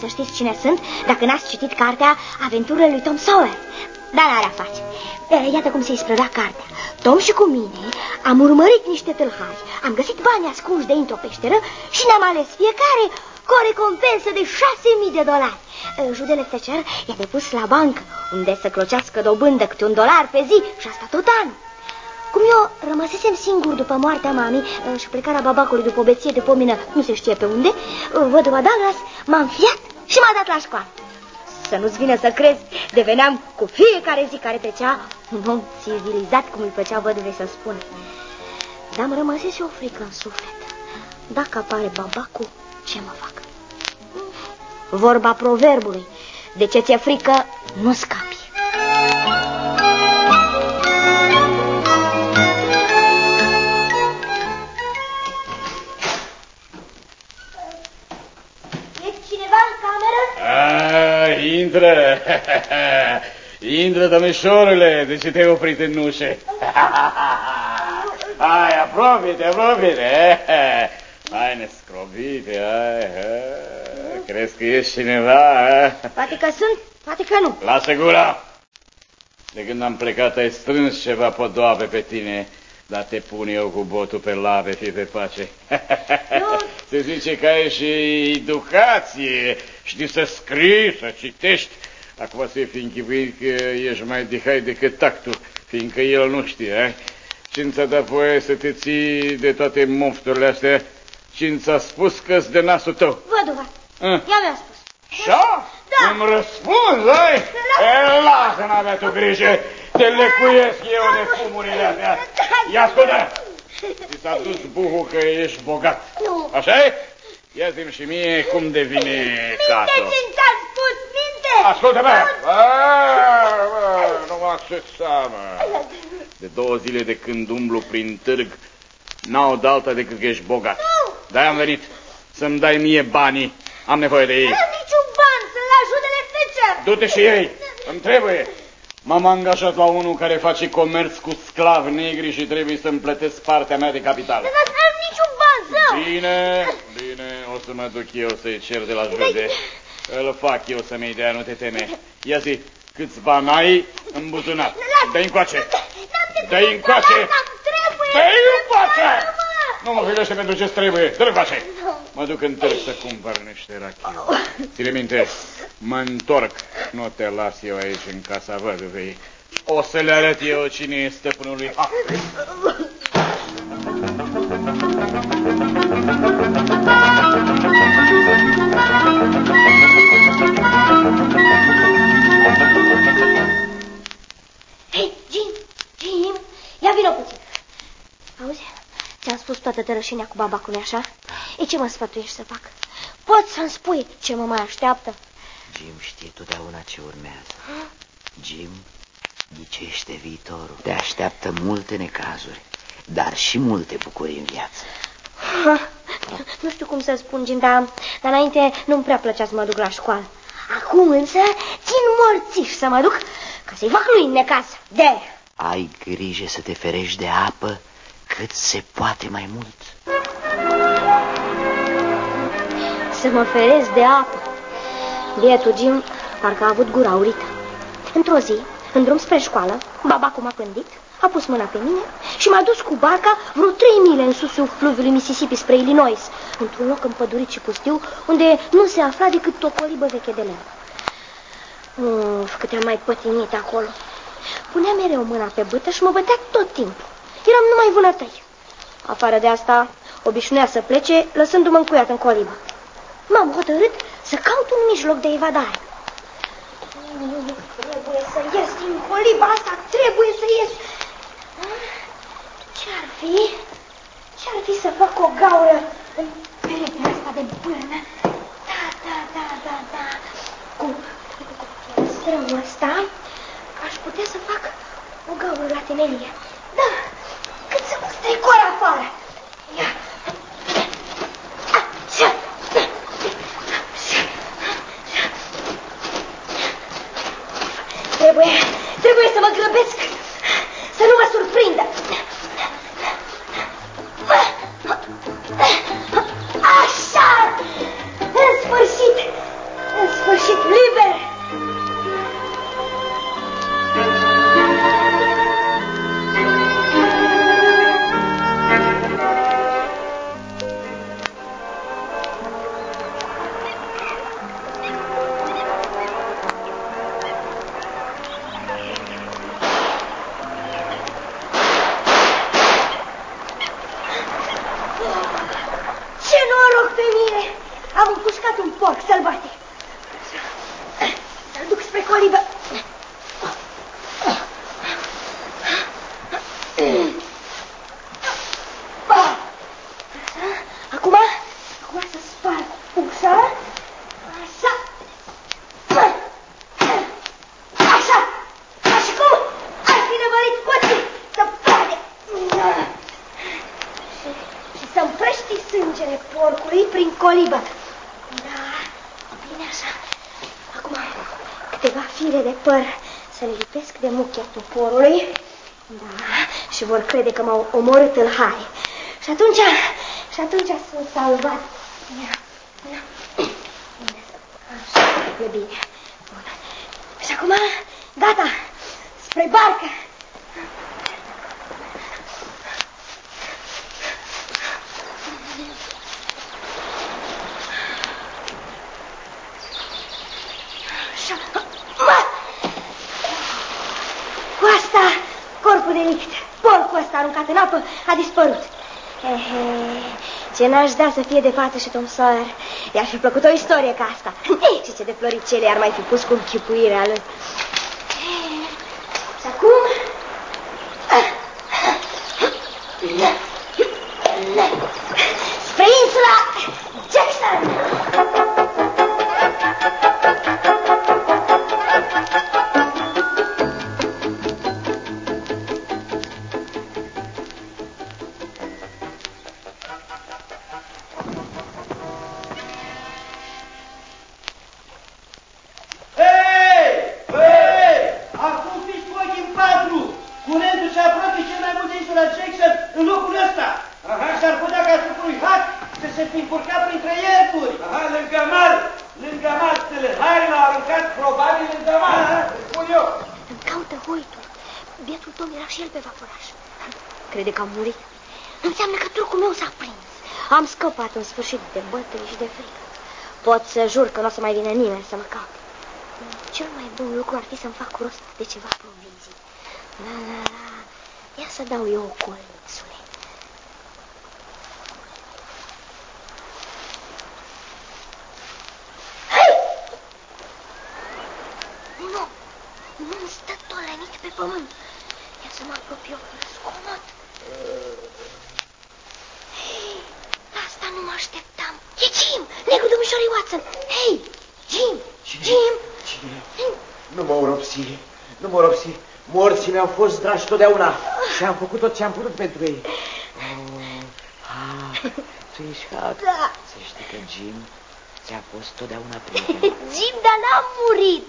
să știți cine sunt dacă n-ați citit cartea Aventurile lui Tom Sawyer. Dar n-are a face. Iată cum se isprăda cartea. Tom și cu mine am urmărit niște tâlhari, am găsit bani ascunși de într-o peșteră și ne-am ales fiecare cu o recompensă de 6.000 de dolari. Judele Fletcher i-a depus la bancă, unde să clocească dobândă câte un dolar pe zi și asta tot anul. Cum eu rămăsesem singur după moartea mamei și plecarea babacului după o beție de pomină, nu se știe pe unde, văduva Douglas m-a înfiat și m-a dat la școală. Să nu-ți vină să crezi, deveneam cu fiecare zi care trecea un om civilizat, cum îi plăcea văduvei să spună. Dar am rămas și o frică în suflet. Dacă apare babacul, ce mă fac? Vorba proverbului, de ce ți-e frică, nu scapi. Intră! Intră, domnișorule, de ce te-ai oprit în ușă? Hai, apropie-te, apropie-te! Hai, nescrobite, hai, hai. Crezi că ești cineva, hai? Poate că sunt, poate că nu. Lasă gura! De când am plecat ai strâns ceva podoabe pe tine, dar te pun eu cu botul pe labe, fii pe pace. Nu. Se zice că ai și educație, știi să scrii, să citești. Acum să fi închipuit că ești mai dihai decât tactul, fiindcă el nu știe, ai? Cine ți-a dat voie să te ții de toate mofturile astea? Cine ți-a spus că de nasul tău? Văduva, Ah. ea mi-a spus. Așa? Da. Îmi răspunzi, ai? E, lasă, n-avea tu grijă. Te lecuiesc eu de fumurile astea. Ia ascultă! Ți s-a dus buhul că ești bogat. Nu. așa e? Ia zi și mie cum devine Minte cazul. ce ți-am spus, minte! Ascultă-mă! Bă, bă, Nu mă accepta, mă. De două zile de când umblu prin târg, n-au de alta decât că ești bogat. Nu. De am venit să-mi dai mie banii. Am nevoie de ei. N-am niciun ban să-l ajute de Fletcher. Du-te și ei, îmi trebuie. M-am angajat la unul care face comerț cu sclavi negri și trebuie să-mi plătesc partea mea de capital. Dar n-am niciun ban să... Bine, bine, o să mă duc eu să-i cer de la județ. Îl fac eu să-mi dea, nu te teme. Ia zi, câți bani ai în buzunar? Dă-i încoace! Dă-i încoace! Dă-i încoace! Nu mă filește pentru ce trebuie, dă-l încoace! Mă duc în târg să cumpăr niște rachiu. Ține minte, mă întorc, nu te las eu aici în casa văduvei. O să le arăt eu cine e stăpânul lui Humphrey. Hei, Jim, Jim, ia vină puțin. Auzi, ți-am spus toată tărășenia cu babacul, așa? E ce mă sfătuiești să fac? Poți să-mi spui ce mă mai așteaptă? Jim știe totdeauna ce urmează. Jim ghicește viitorul. Te așteaptă multe necazuri, dar și multe bucurii în viață. Nu știu cum să spun, Jim, dar, dar înainte nu-mi prea plăcea să mă duc la școală. Acum însă țin morțiș să mă duc ca să-i fac lui în necaz. de Ai grijă să te ferești de apă cât se poate mai mult. Să mă feresc de apă. Bietul Jim parcă a avut gura urită. Într-o zi, în drum spre școală, babacul m-a pândit, a pus mâna pe mine și m-a dus cu barca vreo trei mile în susul fluviului Mississippi spre Illinois, într-un loc împădurit și pustiu, unde nu se afla decât o colibă veche de lemn. Uf, cât am mai pătinit acolo. Punea mereu mâna pe bâtă și mă bătea tot timpul. Eram numai vânătăi. Afară de asta, obișnuia să plece, lăsându-mă încuiat în colibă. M-am hotărât să caut un mijloc de evadare. Trebuie să ies din coliba asta, trebuie să ies. Ce-ar fi? Ce-ar fi să fac o gaură în peretea asta de bârnă? Da, da, da, da, da. Cu, cu pielstrăul ăsta aș putea să fac o gaură la temelie. Da, cât să mă strecor afară. Ia. Așa. Trebuie, trebuie să mă grăbesc, să nu mă surprindă. Vor crede că m-au omorât în hai. Și atunci, și atunci sunt salvat. Ia, ia. Așa, e bine. Bun. Și acum, gata, spre barcă. Cu asta, corpul de licht, porcul ăsta aruncat în apă, a dispărut. Ehe, ce n-aș da să fie de față și Tom Sawyer. I-ar fi plăcut o istorie ca asta. Ei, și ce de floricele ar mai fi pus cu închipuirea lui. Sfârșit de bătăi și de frică. Pot să jur că nu o să mai vină nimeni să mă caute. Cel mai bun lucru ar fi să-mi fac rost de ceva provizii. La, la, la. Ia să dau eu o colțule. Hei! Nu, nu stă tolenit pe pământ. Ia să mă apropie eu scomod. Hei, la asta nu mă așteptam. E Jim, negru domnișorii Watson. Hei, Jim, Jim. Jim. Nu mă uropsi, nu mă uropsi. Morții mi-au fost dragi totdeauna și am făcut tot ce am putut pentru ei. Oh, ah, tu ești Huck. Da. Să știi că Jim ți-a fost totdeauna prieten. Jim, dar n-am murit.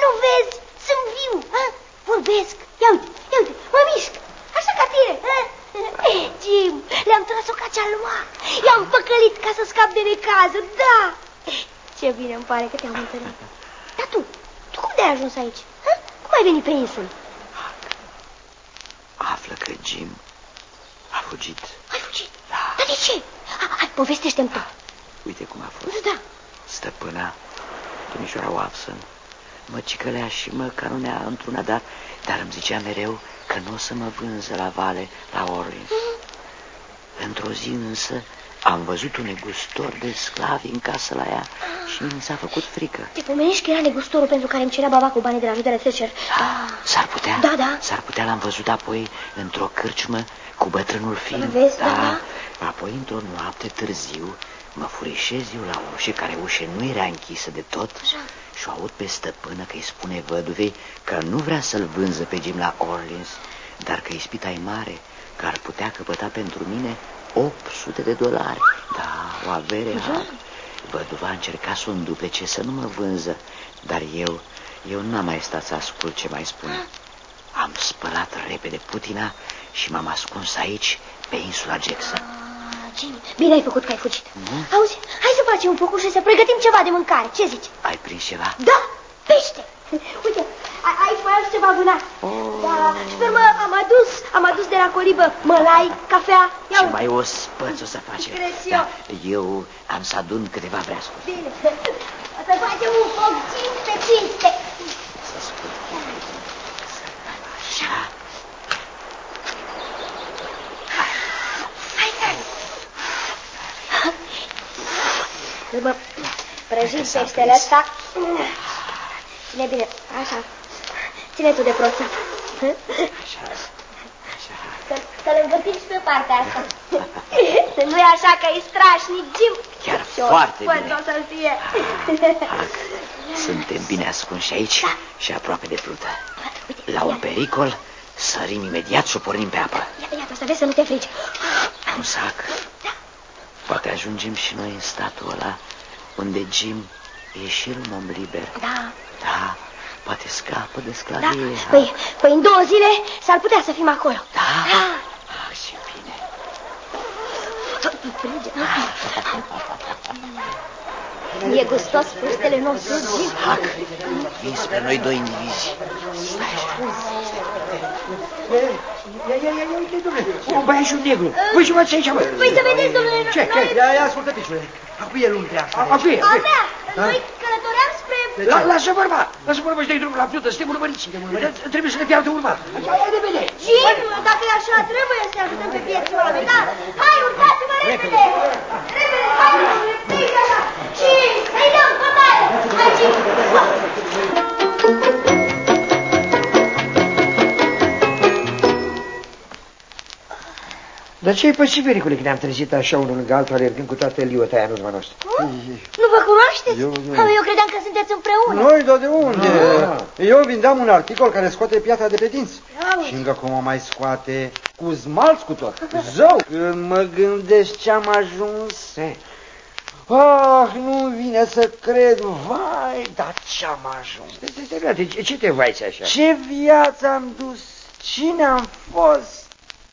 Nu vezi? Sunt viu. Ha? Vorbesc. Ia uite, ia uite, mă mișc. Așa ca tine. Ha? Jim, le-am tras-o ca cea lua. I-am păcălit ca să scap de necazuri. Da. Ce bine îmi pare că te-am întâlnit. Dar tu, tu cum de-ai ajuns aici? Ha? Cum ai venit pe insulă? Află că Jim a fugit. Ai fugit? Da. Dar de ce? Hai, hai povestește-mi tot. Uite cum a fost. Da. Stăpâna, domnișoara Watson, mă cicălea și mă canonea într-una, dar, dar îmi zicea mereu că nu o să mă vânză la vale, la Orleans. Într-o zi însă am văzut un negustor de sclavi în casă la ea și mi s-a făcut frică. Te pomenești că era negustorul pentru care îmi cerea baba cu banii de la ajutare Thatcher. Da, s-ar putea? Da, da. S-ar putea, l-am văzut apoi într-o cârciumă cu bătrânul fiind. Vezi, da, da. Apoi, într-o noapte târziu, mă furișez eu la ușă, care ușă nu era închisă de tot, Așa. Și o aud pe stăpână că îi spune văduvei că nu vrea să-l vânză pe Jim la Orleans, dar că ispita e mare, că ar putea căpăta pentru mine 800 de dolari. Da, o avere har. Văduva a încercat să o înduplece să nu mă vânză, dar eu, eu n-am mai stat să ascult ce mai spune. Am spălat repede putina și m-am ascuns aici, pe insula Jackson. Ah, Jimmy, bine ai făcut că ai fugit. Nu? Auzi, hai să facem un focul și să pregătim ceva de mâncare. Ce zici? Ai prins ceva? Da, pește. Uite, a- aici mai am și ceva vânat. Oh. Da, și pe urmă am adus, am adus de la colibă mălai, cafea. Ia Și uite. mai o spăț o să facem. Cred și Da, eu am să adun câteva breascuri. Bine. O să facem un foc cinste, cinste. Să spun. Așa. Hai, hai. Urmă, prăjim Hai că s-a peștele prins. ăsta. Ține bine, așa. Ține tu de prostă. Așa. Așa. Să- Să-l învârtim și pe partea asta. Nu-i așa că e strașnic, Jim? Chiar Și o foarte spăț bine. o să fie. Hac, suntem bine ascunși aici Da. și aproape de plută. Uite, La un ia, pericol, sărim imediat și o pornim pe apă. ia, ia, să vezi să nu te frici. Un sac. Da. Poate ajungem și noi în statul ăla unde Jim e și el un om liber. Da. Da, poate scapă de Da? sclavie. Păi, păi în două zile s-ar putea să fim acolo. Da? Da. Ah, ce bine. Frige. E gustos pustele nostru, Jim. Hac, vii spre noi doi indivizi. Stai așa. Ia, ia, ia, ia, uite, domnule, un băiat și un negru. Păi și faci aici, mă? Păi să vedeți, domnule, Ce, noi... ce? Ia, ia, ascultă, piciule. Acu e luntre asta. Acu e, A mea, noi călătoream spre... La, lasă vorba, lasă vorba și dai drumul la plută, suntem urmăriți. Trebuie să ne piardă urmat. Hai, hai, repede. Jim, dacă e așa, trebuie să ajutăm pe vieții oameni, da? Hai, urcați-mă repede! Repede, hai, repede, așa! Și să-i dăm bătaie! Hai, Jim! Dar ce-i păsit, vericule, că ne-am trezit așa unul lângă altul, alergând cu toată liota aia în urma noastră? Nu vă cunoașteți? Eu- Eu, eu credeam că sunteți împreună. Noi, dar de unde? Ah. Eu vindeam un articol care scoate piatra de pe dinți. Auzi. Și încă cum o mai scoate cu smalț cu tot. Zău! Când mă gândesc ce-am ajuns. Ah, nu vine să cred, vai, dar ce-am ajuns. Stai, stai, stai, ce, ce te vaiți așa? Ce viață am dus, cine am fost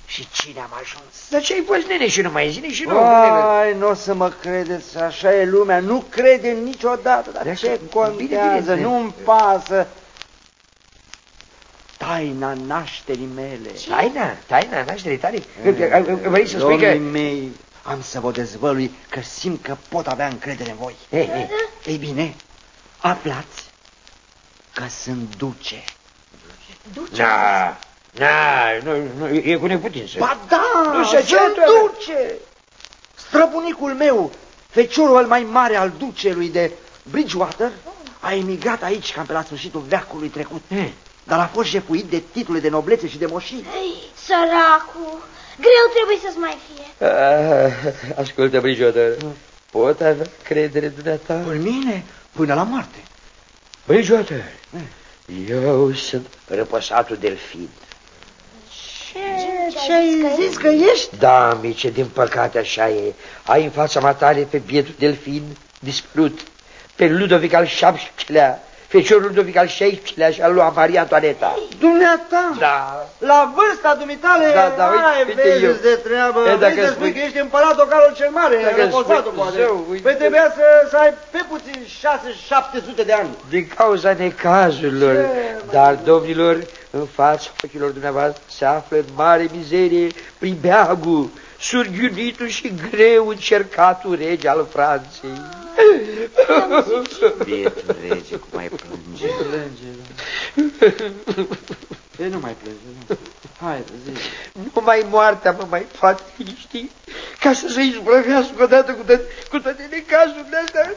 și cine am ajuns. Dar ce-ai fost, nene, și nu mai zine și nu? nene? Vai, nu o să mă credeți, așa e lumea, nu crede niciodată, dar Dar ce bine, contează, bine. nu-mi pasă. Taina nașterii mele. Taina, taina nașterii tale? Vrei să spui că... Domnii mei, am să vă dezvălui că simt că pot avea încredere în voi. Ei, ei, Ei bine, aflați că sunt duce. Na, na, nu, nu, e cu neputință. Ba da, Nu se sunt ceartă. duce. Străbunicul meu, feciorul mai mare al ducelui de Bridgewater, a emigrat aici cam pe la sfârșitul veacului trecut. Eh. Dar a fost jefuit de titlule de noblețe și de moșii. Ei, săracu, greu trebuie să-ți mai fie. Ah, ascultă, Bridgewater, pot avea credere în dumneata? În mine, până la moarte. Bridgewater, eu sunt răpăsatul delfin. Ce ai zis că ești? Da, amice, din păcate așa e. Ai în fața matale pe bietul delfin dispărut, pe Ludovic al XVII-lea, feciorul Ludovic al XVI-lea și al lui Maria Antoaneta. Dumneata? Da. La vârsta dumitale? Da, da, uite- Ai, uite vezi eu. de treabă. E, dacă Vrei să spui spui- că ești împăratul Carol cel Mare, Dacă răposatul, spui- poate. zău, uite- Păi trebuia să, să ai pe puțin 6-700 de ani. Din cauza necazurilor. Dar, domnilor, în fața ochilor dumneavoastră se află în mare mizerie pribeagul, surghiunitul și greu încercatul rege al Franței. Bietul rege, cum mai plânge. Plânge. Ei, nu mai plânge. nu. Hai, zi. Numai moartea mă mai poate liniști ca să se izbrăvească odată cu, toate, cu toate necazurile astea.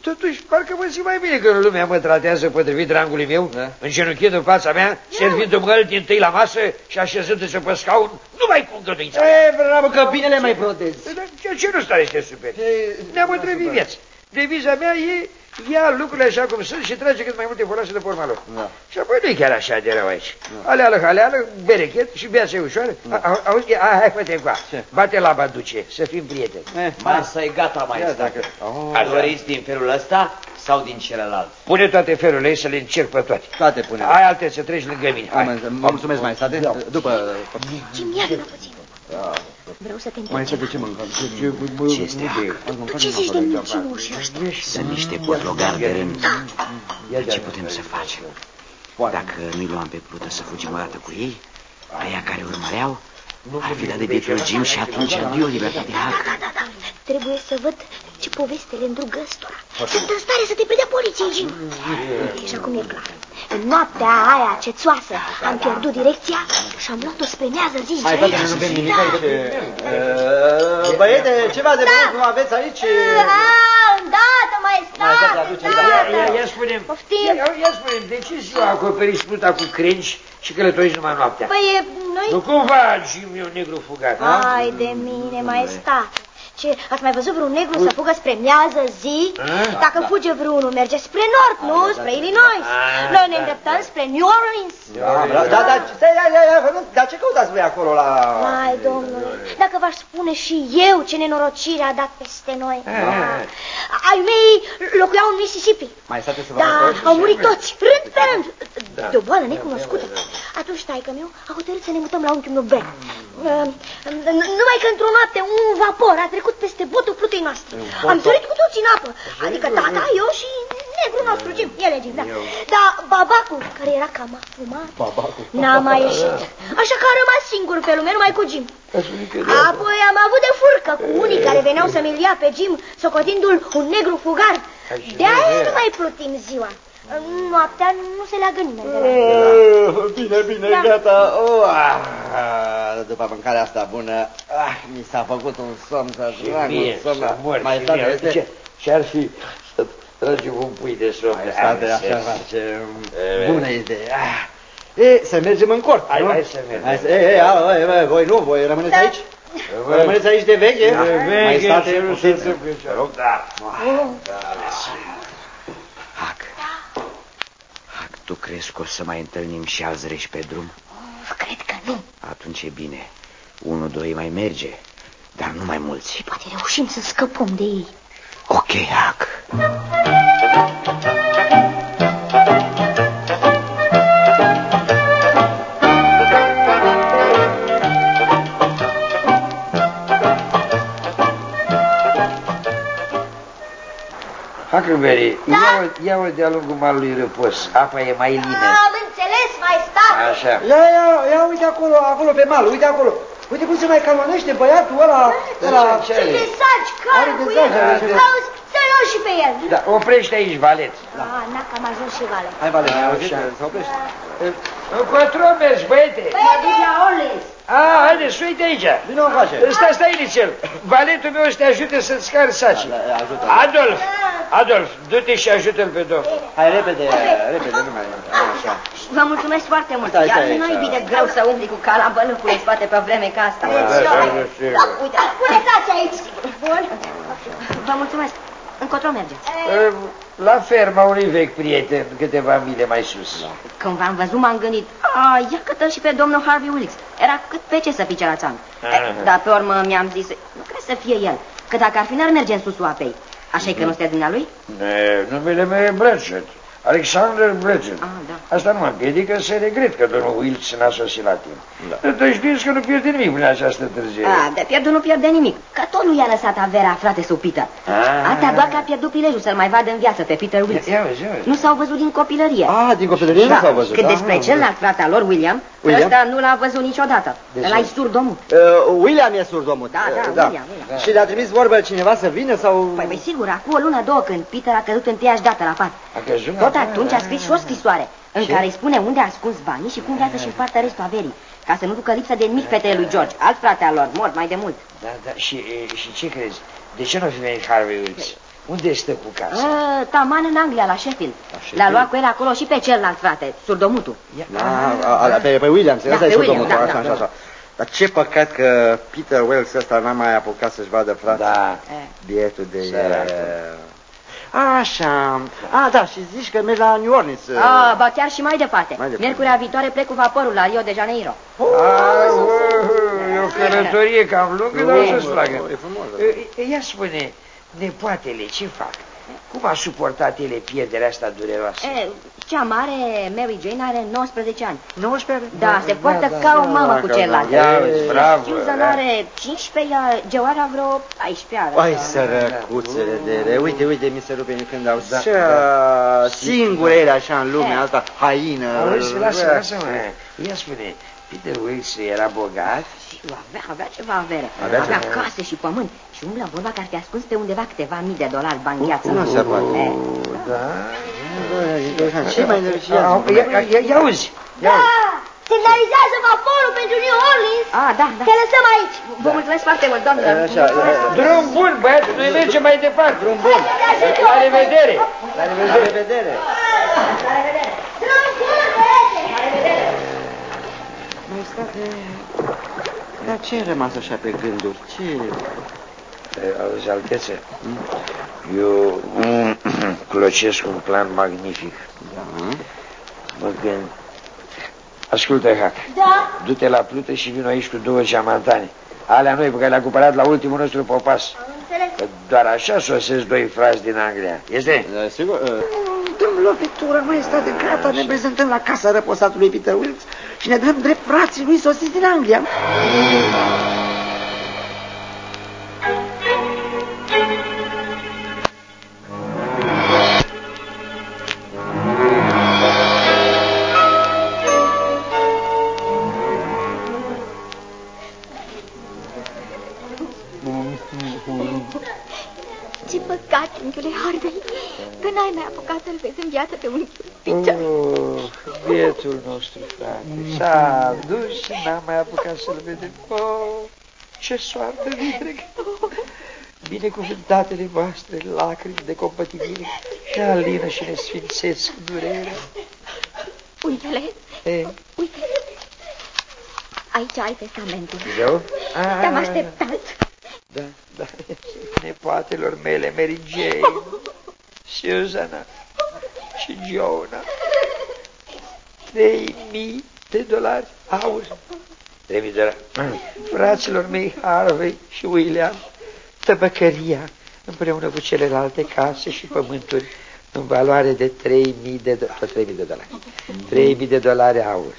Totuși, parcă mă simt mai bine că lumea mă tratează potrivit rangului meu, Da. îngenunchind în fața mea, servindu-mă îl din tâi la masă și așezându-se pe scaun, numai cu îngăduința. E, bravo, că bine le mai protezi. Dar Ce, ce nu stare este super? Ce- Ne-am îndrăvit viața. Deviza mea e ia lucrurile așa cum sunt și trage cât mai multe foloase de forma lor. Da. Și apoi nu e chiar așa de rău aici. Aleală, aleală, berechet și viața e ușoară. A- a- Auzi, hai, hai, fă-te încoa. Ce? Bate la baduce, să fim prieteni. Eh, Masa e gata, Ia maestat. dacă... Oh, Ar doriți din felul ăsta sau din celălalt? Pune toate felurile ei să le încerc pe toate. toate pune. Hai alte să treci lângă mine. Hai. Mă mulțumesc, mai state. După... Jim, ia vină puțin. Vreau să te întreb Mai ceva. state ce mâncăm? Ce, ce, Ce este? Tu ce zici de mincinoși ăștia? Sunt niște potlogari de rând. Ia Ce de putem să facem? Dacă nu-i luam pe plută să fugim o dată cu ei, aia care urmăreau ar fi dat de bietul Jim și atunci adio libertate hac. Da, da, da. Trebuie să văd ce poveste le îndrug ăstora. Sunt în stare să te predea poliției, Jim. Și acum e clar. În noaptea aia cețoasă am pierdut direcția și am luat-o spre mează zi Hai, aici. frate, nu bem nimic Da. aici. Uh, Băiete, ceva de băut nu aveți aici? Ah, îndată, mai Mai stai, stai, aduce, Ia, ia, îndată. ia spune Poftim. ia, ia spune de ce ziua acoperiți pluta cu crengi și călătoriți numai noaptea? Păi, noi... Nu cumva Jim e un negru fugat, ha? Ai de mine, mai stat. Ce, ați mai văzut vreun negru să fugă spre miază zi? Dacă fuge vreunul, merge spre nord, nu? Spre Illinois. Noi ne îndreptăm spre New Orleans. Da, da, da, stai, da, da, da, dar ce căutați voi acolo la... Mai, domnule, dacă v-aș spune și eu ce nenorocire a dat peste noi. Ai mei locuiau în Mississippi. Mai state să vă Da, întorci? au murit toți, rând pe rând, de o boală necunoscută. Atunci taică meu a hotărât să ne mutăm la unchiul meu Ben. Numai că într-o noapte un vapor a trecut peste botul plutei noastre. Am sărit cu toții în apă, adică tata, eu și negru nostru, Jim, el e Jim, da. Dar babacul, care era cam afumat, n-a mai ieșit. Așa că a rămas singur pe lume, numai cu Jim. Apoi am avut de furcă cu unii care veneau să-mi ia pe Jim, socotindu-l un negru fugar. De-aia nu mai plutim ziua. Noaptea nu se leagă nimeni de la Oh, Bine, bine, Da. gata. Oh, ah, după mâncarea asta bună, ah, mi s-a făcut un somn să trag un Mie, somn. să mor. Mai state, Ce- este... Ce-ar fi să tragem un pui de somn? Mai state, așa face. E, Bună idee. Ah. E, să mergem în cort, Hai, nu? hai să mergem. Hai să, e, e, alo, e, e, voi nu, voi rămâneți aici? Voi rămâneți aici de veche? Mai state, puteți să... Vă rog. Da. Hac. Hac, tu crezi că o să mai întâlnim și alți reși pe drum? Cred că nu. Atunci e bine. Unu, doi mai merge, dar nu mai mulți. Poate reușim să scăpăm de ei. Ok, Hac. Huckleberry, ia-o, ia-o de-a lungul malului răpos. Apa e mai lină. Am înțeles, mai stat. Așa. Ia, ia, ia, uite acolo, acolo pe mal, uite acolo. Uite cum se mai calmanește băiatul ăla, ăla... Ce Ce are? de sagi, care Are de cu sagi, el. are de- Auzi, să-l luăm și pe el. Da, oprește aici, valet. Ah, n-a cam ajuns și vale. Hai, Vale, ai auzit? Se oprește. Încotro mergi, băiete. Mă duc la Orleans. A, haide, să uite aici. Bine o face. Stai, stai nițel. Valetul meu să te ajute să-ți cari saci. Da, ajută. Adolf, Adolf, du-te și ajută-l pe domn. Hai, repede, repede, nu mai... Așa. Vă mulțumesc foarte mult. Stai, Iar stai, nu-i stai. bine greu să umbli cu cala bălâncului în spate pe vreme ca asta. Uite, Puneți aici. Bun. vă mulțumesc. Încotro mergeți. La ferma unui vechi prieten, câteva mile mai sus. Când v-am văzut, m-am gândit, a, ia că și pe domnul Harvey Wilkes. Era cât pe ce să pice la țană. Aha. Dar pe urmă mi-am zis, nu cred să fie el, că dacă ar fi n-ar merge în susul apei. Așa că nu sunteți dumnealui? Ne, numele meu e Bradford. Alexander Bradford. Ah, da. Asta nu mă împiedică să regret că domnul Wilkes n-a sosit la timp. Da. Dar știți că nu pierde nimic prin această târziere. A, de pierdut nu pierde nimic. Că tot nu i-a lăsat averea, frate, său Peter. Ah. Atâta doar că a pierdut prilejul să-l mai vadă în viață pe Peter Wilkes. Ia uzi, ia uzi. Nu s-au văzut din copilărie. Ah, din copilărie nu s-au văzut. Cât ah, despre ah, celălalt frate al lor, William, William? ăsta nu l-a văzut niciodată. De Ăla ce? e surdomut. Uh, William e surdomut. Da, da, Uh, William, William. Și le-a trimis vorbă cineva să vină sau... Păi, păi sigur, acum o lună, două, când Peter a căzut întâiași dată la pat. A căzut Tot la- atunci a scris și o scrisoare în care îi spune unde a ascuns banii și cum vrea să-și împartă restul averii, ca să nu ducă lipsă de nimic fetele lui George, alt frate al lor, mort mai de mult. Da, da, și, e, și ce crezi? De ce nu fi venit Harvey Wilkes? Unde stă cu casa? A, taman în Anglia, la Sheffield. L-a luat cu el acolo și pe celălalt frate, surdomutul. Ia- Da, a, a, pe, pe William, Da, ăsta e pe William, surdomutul, da, așa, da, așa, da. așa. Dar ce păcat că Peter Wells ăsta n-a mai apucat să-și vadă frate. Da. Bietul de Săracu. El. Așa. A, da, și zici că mergi la New Orleans. uh, A, ba chiar și mai departe. Mai departe. Miercurea viitoare plec cu vaporul la Rio de Janeiro. Ah, e o călătorie cam lungă, dar o să-ți placă. E frumos. da. E, Ia spune, nepoatele ce fac? Cum a suportat ele pierderea asta dureroasă? E, cea mare, Mary Jane, are 19 ani. 19? Da, se poartă ca o mamă cu da, celălalt. Ia uzi, bravo. Susan are 15, iar Joara vreo 14 Ai, ani. sărăcuțele de ele. Uite, uite, mi se rupe când au Da, ce da. singure ele așa în lumea Eh. asta, haină. Auzi, lasă, lasă, mă. Ia spune, Peter Wilkes era bogat? Sigur, avea, avea ceva avere. Avea Avea, ceva. case și pământ. Și umblă vorba că ar fi ascuns pe undeva câteva mii de dolari bani gheață. Nu se poate. E, Da. Ce mai nerviază? Au, Ia, ia, ia, ia uzi. Da! Semnalizează vaporul pentru New Orleans. A, da, da. Te lăsăm aici. Vă mulțumesc foarte mult, doamnelor. Așa, Drum bun, băiat, noi mergem mai departe. drum bun. La revedere. La revedere. La revedere. Drum bun, băiete. Mai state... Dar ce ai rămas așa pe gânduri? Ce... Auzi, altețe, eu clocesc un plan magnific. Mă gând... Ascultă, Hac. Da? Du-te la plută și vin aici cu două geamantane. Alea noi pe care le-a cumpărat la ultimul nostru popas. Am înțeles. Că doar așa sosesc doi frați din Anglia. Este? Da, sigur. Uh, Dăm lovitură, mai stat de gata, ne prezentăm la casa răposatului Peter Wilkes și ne dăm drept frații lui sosiți din Anglia. Ce n-am mai apucat să-l vedem. Oh, ce soartă vitregă. Binecuvântatele voastre, lacrimi de compătimire și alină și ne sfințesc durerea. Unchiule, E, uite, aici ai testamentul. eu? Te-am Ah, așteptat. Da, da, nepoatelor mele, Mary Jane, Susanna și Jonah. Trei mii de dolari aur. Trei mii de dolari. Fraților mei, Harvey și William, tăbăcăria, împreună cu celelalte case și pământuri, în valoare de 3000 de, do- tot 3000 de dolari. 3000 de dolari aur.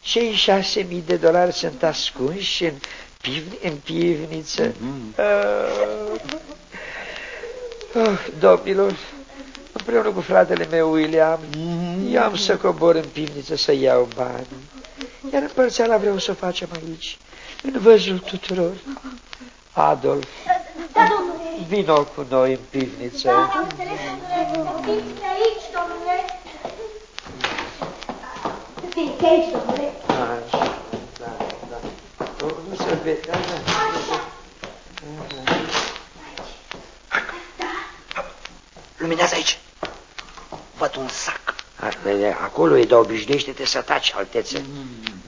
Cei 6000 de dolari sunt ascunși în, pivni, în pivniță. Uh, oh, domnilor, împreună cu fratele meu William, eu am să cobor în pivniță să iau bani. Iar împărțeala vreau să o facem aici, în văzul tuturor. Adolf, Da, domnule. vino cu noi în pivniță. Da, am înțeles, domnule. Fiți pe aici, domnule. Fiți pe aici, domnule. Așa, da, da. Nu, nu se vede, da, da. Luminează aici. Văd un sac. Aș, e, Acolo e, dar obișnuiește-te să taci, altețe.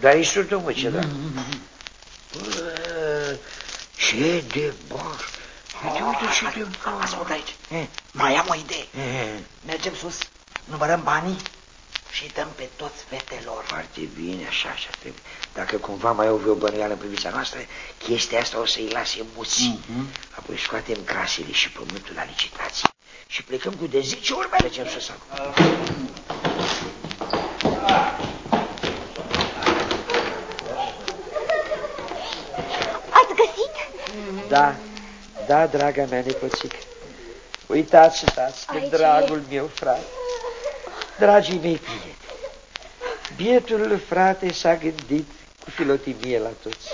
Dar e surdul, mă, ce da? Bă, Ce de bar! Uite, uite ce de bar! Ascultă aici. Eh, Mai am o idee. eh, Mergem sus, numărăm banii și îi dăm pe toți fetelor. Foarte bine, așa, așa trebuie. Dacă cumva mai au vreo bănuială în privința noastră, chestia asta o să-i lase muți. Apoi scoatem casele și pământul la licitație. Și plecăm cu de 10 ori mai mergem sus acum. Da, da, draga mea nepoțică. Uitați și stați pe Aici dragul meu frate. Dragii mei prieteni, bietul frate s-a gândit cu filotimie la toți.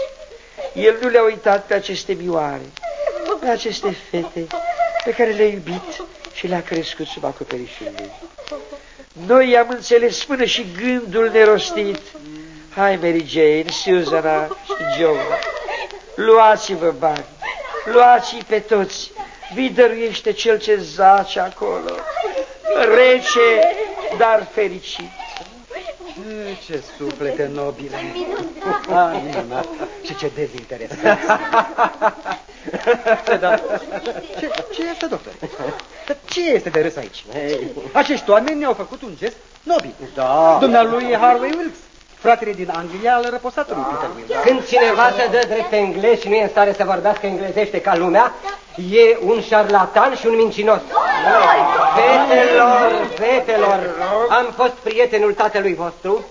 El nu le-a uitat pe aceste mioare, pe aceste fete pe care le-a iubit și le-a crescut sub acoperișul lui. Noi i-am înțeles până și gândul nerostit. Hai, Mary Jane, Susanna și Joe, luați-vă bani, luați-i pe toți, vi dăruiește cel ce zace acolo, rece, dar fericit. Ce suflete nobile! Ah, minunat! Și ce dezinteresant! da. ce, ce este, doctor? Dar ce este de râs aici? Acești oameni ne-au făcut un gest nobil. Da. Dumnealui Harvey Wilkes, fratele din Anglia al răposatului Peter Wilkes. Când cineva se dă drept englez și nu e în stare să vorbească englezește ca lumea, e un șarlatan și un mincinos. Fetelor, fetelor, am fost prietenul tatălui vostru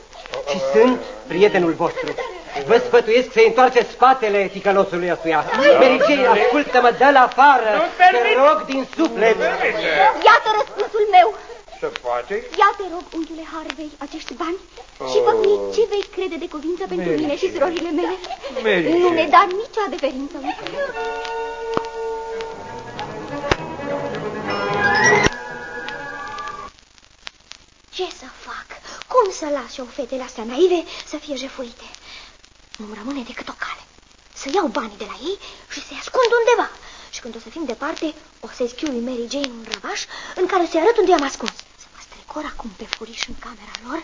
și sunt prietenul vostru. Vă sfătuiesc să întoarceți spatele ticălosului ăstuia. Mericei, ascultă-mă, dă-l afară, te rog din suflet. Iată răspunsul meu. Se poate? Iată, rog, unchiule Harvey, acești bani și făcui ce vei crede de cuvință pentru mine și surorile mele. Mary Nu ne Jane. da nicio adeverință, unchiule. Ce să fac? Cum să las eu fetele astea naive să fie jefuite? Nu-mi rămâne decât o cale. Să iau banii de la ei și să-i ascund undeva. Și când o să fim departe, o să-i scriu lui Mary Jane un răvaș în care să-i arăt unde i-am ascuns scor acum pe furiș în camera lor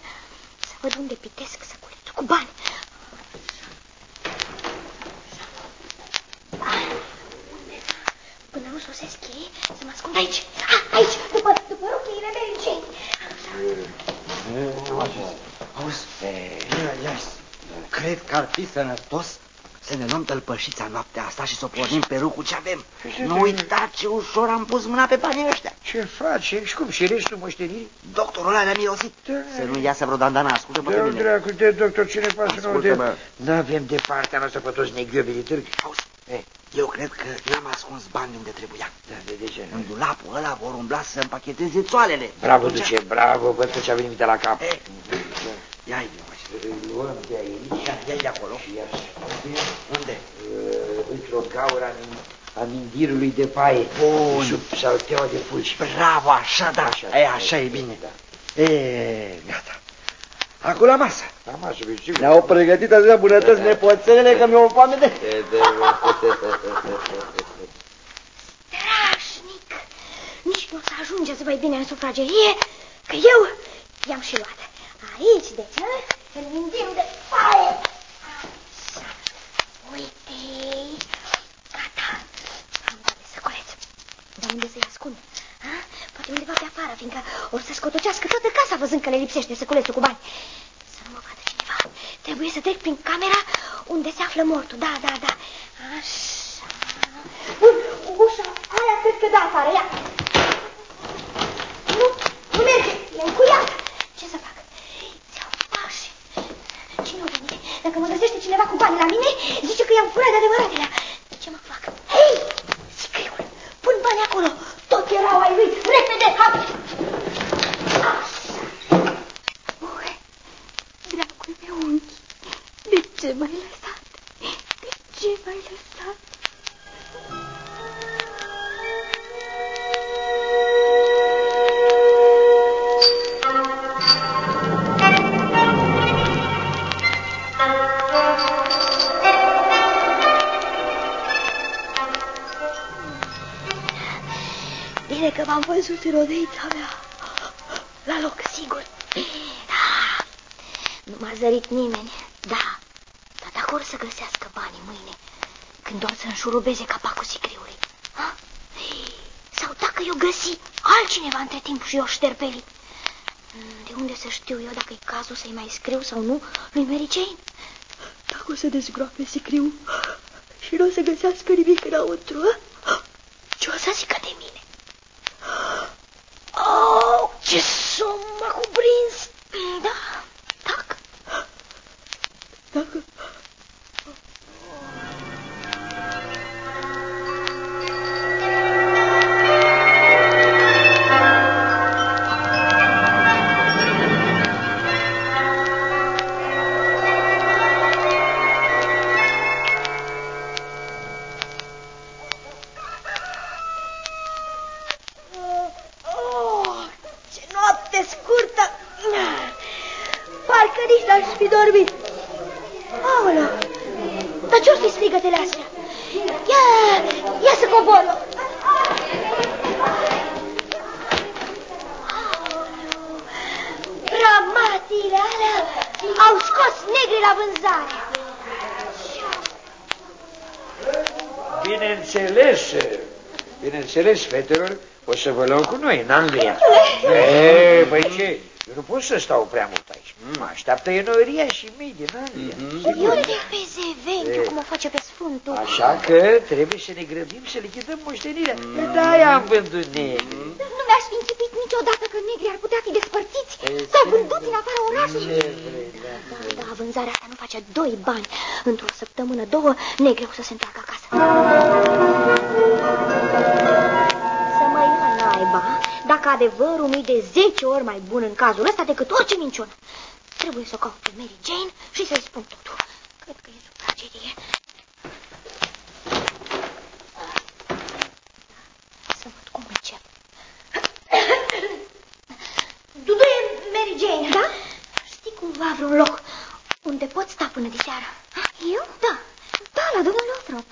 să văd unde pitesc săculețul cu bani. Bani. Până nu sosesc ei, să mă ascund aici. A, aici, după, după rocheile mele în cei. Auzi, eh. ia, ia, cred că ar fi sănătos să ne luăm tălpășița noaptea asta și să o pornim pe râul cu ce avem. Nu uita ce ușor am pus mâna pe banii ăștia. Ce faci? Și cum? Și restul moștenirii? Doctorul ăla le-a mirosit. Să nu iasă vreo dandana, ascultă-mă pe Da, mine. dracu, de doctor, cine poate să nu Ascultă-mă. de... N-avem de partea noastră pe toți neghiobii de târg. Auzi, e, eu cred că n-am ascuns bani unde trebuia. Da, de, de ce? În dulapul ăla vor umbla să împacheteze țoalele. Bravo, Atunci- duce, bravo, văd că ți-a venit de la cap. E, ia-i, mă, Îl luăm de aici, ia, ia de acolo. iar Unde? uh, într-o gaură a min- a mindirului de paie. Bun. Sub salteaua de fulgi. Bravo, așa, da. Așa, e, așa e bine. Da. E, gata. Acum la masă. Am așa, vezi, sigur. Ne-au pregătit atâtea bunătăți nepoțelele că mi-o foame de... Strașnic! Nici nu o să ajungeți voi bine în sufragerie, că eu i-am și luat. Aici, deci, hă? în mindirul de paie. Așa. Uite, gata. Am dat de săculeț. Dar unde să-i ascund? Ha? Poate undeva pe afară, fiindcă o să scotocească toată casa văzând că le lipsește săculețul cu bani. Să nu mă vadă cineva. Trebuie să trec prin camera unde se află mortul. Da, da, da. Așa. Bun, ușa aia cred că da afară, ia. Nu, nu merge, e încuiată. Ce să fac? Ți-au pași. Cine o venit? Dacă mă găsește cineva cu bani la mine, zice că i-am furat de adevăratele. Ce mă fac? Hei, scriul, pun bani acolo. Tot erau ai lui, repede, hap. Ui, dragul meu unchi, de ce m-ai lăsat? De ce m-ai lăsat? Că v-am văzut în odeița mea. La loc, sigur. Da. Nu m-a zărit nimeni. Da. Dar dacă or să găsească banii mâine, când doar să înșurubeze capacul sicriului. Ha? Sau dacă eu găsi altcineva între timp și eu șterpeli. De unde să știu eu dacă e cazul să-i mai scriu sau nu lui Mary Jane? Dacă o să dezgroape sicriul și nu o să găsească nimic înăuntru, ha? ce o să zică Bineînțeles, bineînțeles, fetelor, o să vă luăm cu noi în Anglia. E, băi ce, eu nu pot să stau prea mult aici. Mă așteaptă enoria și mei din Anglia. Eu le pe zevenchiu cum o face pe Sfântul. Așa că trebuie să ne grăbim să lichidăm moștenirea. De-aia am vândut negri. Nu mi-aș fi închipit niciodată că negrii ar putea fi despărțiți sau vânduți în afara orașului. Da, da, vânzarea asta nu face doi bani. Într-o săptămână, două, negri o să se întoarcă acasă. Să mă ia naiba, dacă adevărul nu-i de 10 ori mai bun în cazul ăsta decât orice minciună. Trebuie să o caut pe Mary Jane și să-i spun totul. Cred că e o tragedie. Să văd cum încep. Duduie, Mary Jane. Da? Știi cumva vreun loc unde pot sta până diseară? Eu? Da. Da, la domnul Lothrop.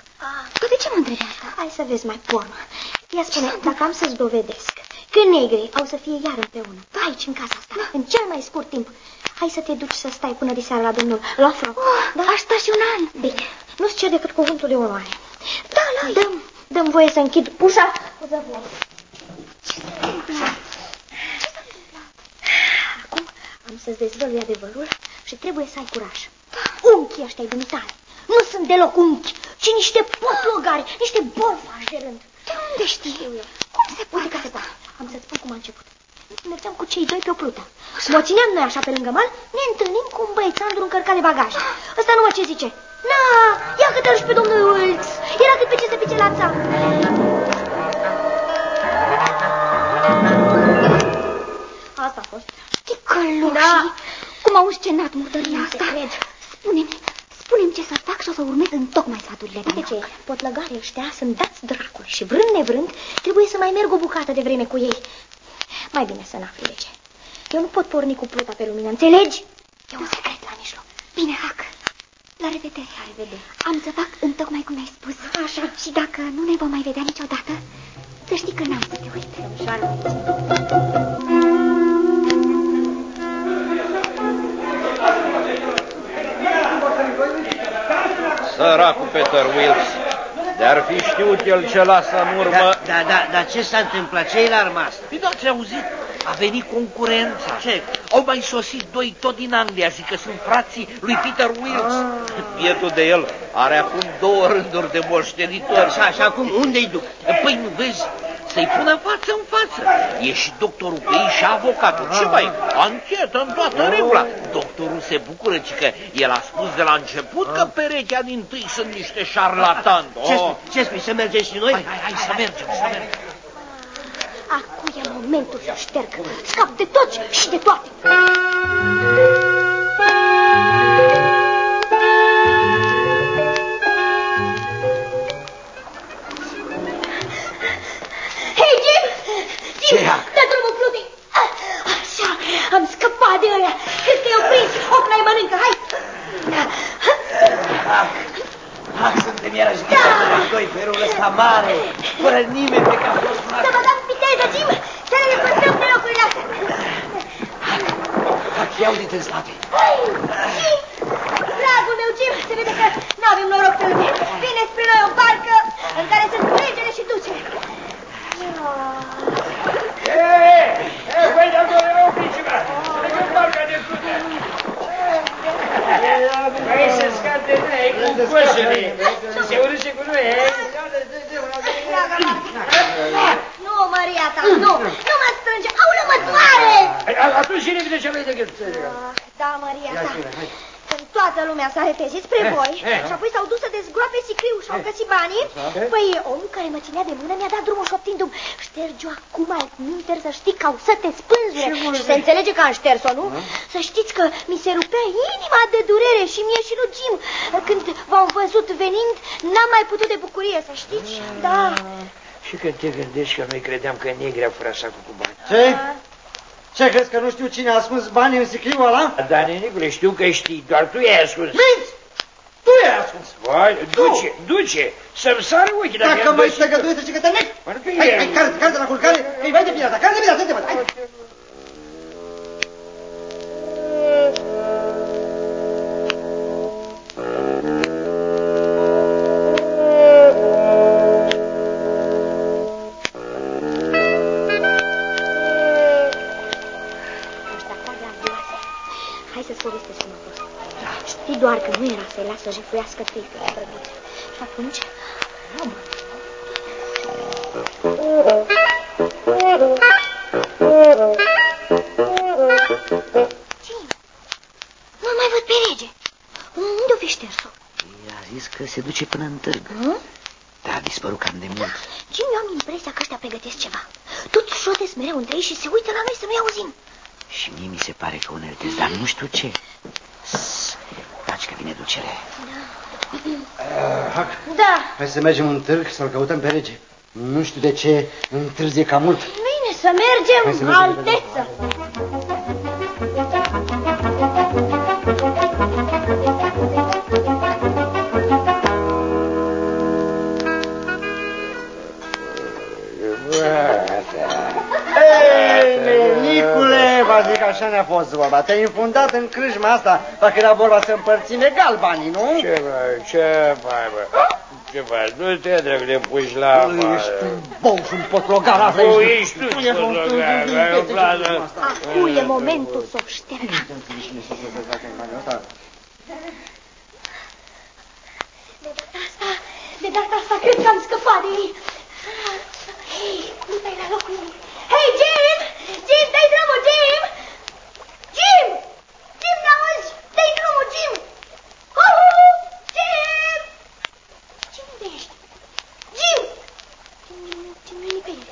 Dar de ce mă întrebi asta? Hai să vezi mai pornă. Ia spune, dacă am să-ți dovedesc că negrii au să fie iar împreună, aici, în casa asta, în cel mai scurt timp, hai să te duci să stai până diseară la domnul Lothrop. Oh, da? Aș sta și un an. Bine, nu-ți cer decât cuvântul de onoare. Da, la dăm, dăm voie să închid ușa cu zăvoi. Ce s-a întâmplat? Ce s-a întâmplat? Acum am să-ți dezvălui adevărul și trebuie să ai curaj. Da. Unchi, unchi ăștia dumitale. Nu sunt deloc unchi, ci niște potlogari, niște borfași de rând. De unde știu eu? Cum se poate ca se poate? Am să-ți spun cum a început. Mergeam cu cei doi pe o plută. Mă țineam noi așa pe lângă mal, ne întâlnim cu un băiețandru încărcat de bagaje. Ăsta numai ce zice. Na, ia că te pe domnul Wilkes. Era cât pe ce se pice la țară. Asta a fost. Ticăloși! Da. Cum au scenat murdăria asta? Spune-mi, spune-mi ce să fac și o să urmez în tocmai sfaturile de ce? Potlăgarii ăștia sunt dați dracului și vrând nevrând trebuie să mai merg o bucată de vreme cu ei. Mai bine să n-afli de ce. Eu nu pot porni cu pluta pe lumină, înțelegi? E un secret la mijloc. Bine, fac. La revedere. La revedere. Am să fac în tocmai cum ai spus. Așa. Și dacă nu ne vom mai vedea niciodată, să știi că n-am să te uit. Săracul Peter Wills. De-ar fi știut el ce lasă în urmă... Da, da, da, dar ce s-a întâmplat? Ce e la arma asta? Păi, ați auzit? A venit concurența. Ce? Au mai sosit doi tot din Anglia, zic că sunt frații lui Peter Wills. Ah. Bietul de el are acum două rânduri de moștenitori. Așa, și acum unde-i duc? Păi nu vezi, să-i pună față în față. E și doctorul pe ei și avocatul. Ce mai? Anchetă în toată regula. Doctorul se bucură că el a spus de la început că perechea din tâi sunt niște șarlatani. Ce spui? Ce spui? Să mergem și noi? Hai, hai, hai, să mergem, să mergem. Acum e momentul să șterg. Scap de toți și de toate. Inima de durere și mie și lui Jim. Când v-am văzut venind, n-am mai putut de bucurie, să știți? Da. Și când te gândești că noi credeam că negri au furat sacul cu bani. Ce? Ce crezi că nu știu cine a ascuns banii în sicriul ăla? Da, nenicule, știu că știi, doar tu i-ai ascuns. Minți! Tu i-ai ascuns. Vai, duce, duce, să-mi sară ochii dacă Dacă mai stăgăduiește și că te era să-i lasă jefuiască tâică la brăduțe. Și atunci... Cine? Nu mai văd pe rege. Unde-o fi șters-o? A zis că se duce până în târg. Hă? Da, a dispărut cam de mult. Ce eu am impresia că ăștia pregătesc ceva. Tot șotesc mereu între ei și se uită la noi să nu-i auzim. Și mie mi se pare că uneltesc, dar nu știu ce. Taci că vine ducere. Da. Da. Hai să mergem în târg să-l căutăm pe rege. Nu știu de ce întârzie cam mult. Bine, să mergem, Hai să mergem alteță. va zic așa ne-a fost vorba. Te-ai infundat în crâșma asta, dacă era vorba să împărțim egal banii, nu? Ce mai, ce mai, bă? Ce mai, nu te drag de puși la... Bă, ești un bou și un potlogar, asta ești. Nu, ești tu potlogar, ai o plană. Acum e momentul să o ștergă. De data asta, de data asta cred că am scăpat de ei. Hei, nu dai la locul ei. Hei, Jim! Jim, dai drumul, Jim! Jim! Jim, n-auzi? Dai drumul, Jim! Oh, Jim! Jim, unde ești? Jim! Jim, Jim, nu pe el.